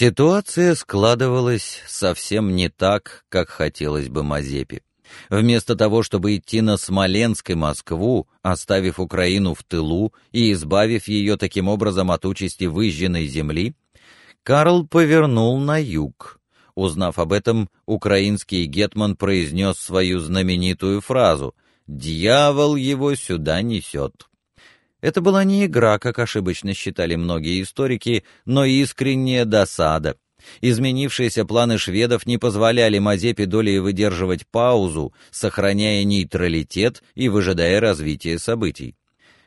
Ситуация складывалась совсем не так, как хотелось бы Мазепе. Вместо того, чтобы идти на Смоленск и Москву, оставив Украину в тылу и избавив ее таким образом от участи выжженной земли, Карл повернул на юг. Узнав об этом, украинский гетман произнес свою знаменитую фразу «Дьявол его сюда несет». Это была не игра, как ошибочно считали многие историки, но искренняя досада — Изменившиеся планы шведов не позволяли Мазепе долей выдерживать паузу, сохраняя нейтралитет и выжидая развития событий.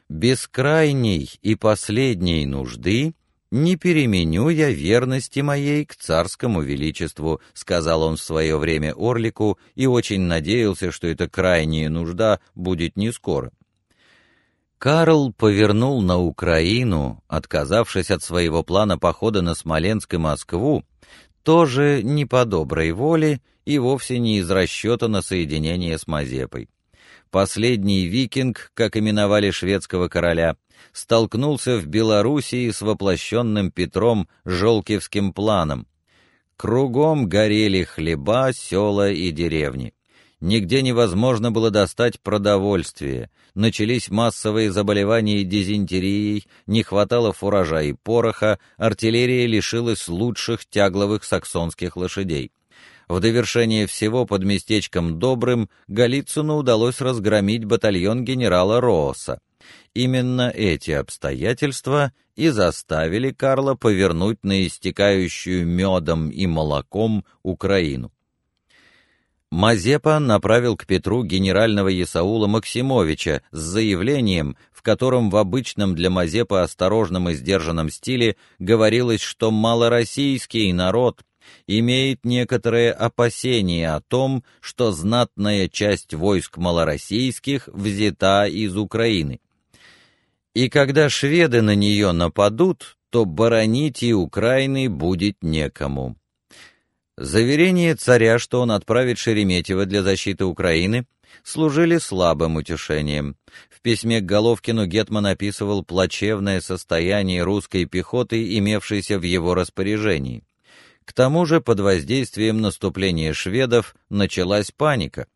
Без крайней и последней нужды не переменю я верности моей к царскому величеству, сказал он в свое время Орлику и очень надеялся, что эта крайняя нужда будет не скоро. Карл повернул на Украину, отказавшись от своего плана похода на Смоленск и Москву, тоже не по доброй воле и вовсе не из расчета на соединение с Мазепой. Последний викинг, как именовали шведского короля, столкнулся в Белоруссии с воплощенным Петром Жолкевским планом. Кругом горели хлеба, села и деревни. Нигде невозможно было достать продовольствие. Начались массовые заболевания дизентерией, не хватало фуража и пороха, артиллерия лишилась лучших тягловых саксонских лошадей. В довершение всего под местечком Добрым Голицыну удалось разгромить батальон генерала Рооса. Именно эти обстоятельства и заставили Карла повернуть на истекающую медом и молоком Украину. Мазепа направил к Петру генерального Исаула Максимовича с заявлением, в котором в обычном для Мазепы осторожном и сдержанном стиле говорилось, что малороссийский народ имеет некоторые опасения о том, что знатная часть войск малороссийских взята из Украины. И когда шведы на нее нападут, то боронить и Украины будет некому. Заверение царя, что он отправит Шереметьева для защиты Украины, служили слабым утешением. В письме к Головкину гетман описывал плачевное состояние русской пехоты, имевшейся в его распоряжении. К тому же, под воздействием наступления шведов началась паника.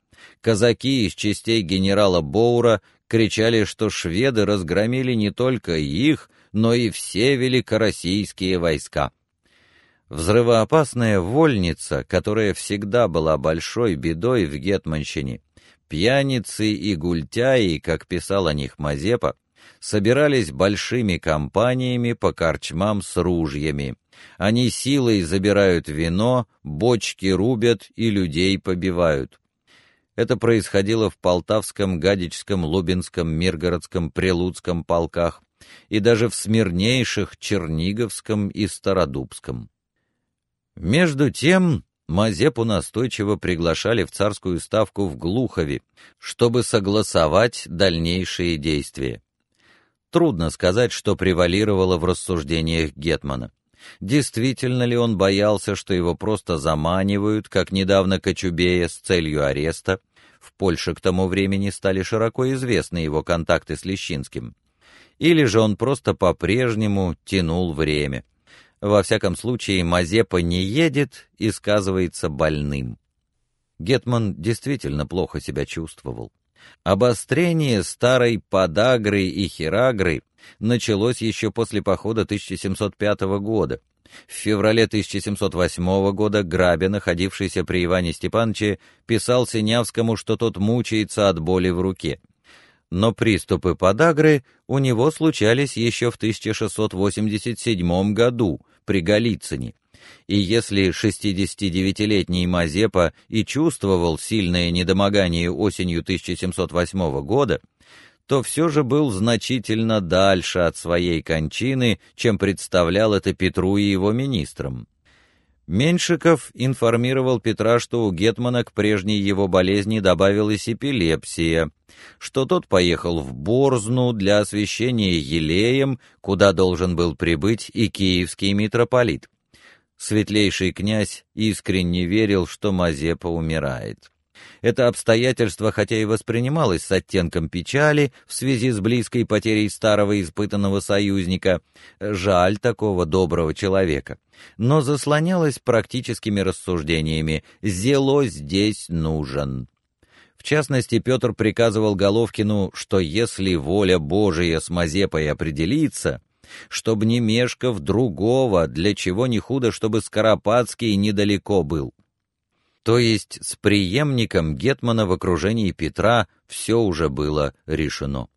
Казаки из частей генерала Боура кричали, что шведы разгромили не только их, но и все великороссийские войска. Взрывоопасная вольница, которая всегда была большой бедой в гетманщине, пьяницы и гультяи, как писал о них Мазепа, собирались большими компаниями по корчмам с ружьями. Они силой забирают вино, бочки рубят и людей побивают. Это происходило в Полтавском, Гадичском, Лубинском, Миргородском, Прилуцком полках и даже в смирнейших Черниговском и Стародубском. Между тем Мазепу настойчиво приглашали в царскую ставку в Глухове, чтобы согласовать дальнейшие действия. Трудно сказать, что превалировало в рассуждениях гетмана. Действительно ли он боялся, что его просто заманивают, как недавно Кочубея с целью ареста? В Польше к тому времени стали широко известны его контакты с Лещинским. Или же он просто по-прежнему тянул время. Во всяком случае, Мазепа не едет и сказывается больным. Гетман действительно плохо себя чувствовал. Обострение старой подагры и хирагры началось еще после похода 1705 года. В феврале 1708 года Грабя, находившийся при Иване Степановиче, писал Синявскому, что тот мучается от боли в руке. Но приступы подагры у него случались еще в 1687 году, при Голицыне. И если 69-летний Мазепа и чувствовал сильное недомогание осенью 1708 года, то все же был значительно дальше от своей кончины, чем представлял это Петру и его министрам. Меншиков информировал Петра, что у гетмана к прежней его болезни добавилась эпилепсия, что тот поехал в Борзну для освящения елеем, куда должен был прибыть и киевский митрополит. Светлейший князь искренне верил, что Мазепа умирает. Это обстоятельство, хотя и воспринималось с оттенком печали в связи с близкой потерей старого испытанного союзника, жаль такого доброго человека, но заслонялось практическими рассуждениями «зело здесь нужен». В частности, Петр приказывал Головкину, что если воля Божия с Мазепой определится, чтобы не мешков другого, для чего не худо, чтобы Скоропадский недалеко был. То есть с преемником Гетмана в окружении Петра все уже было решено.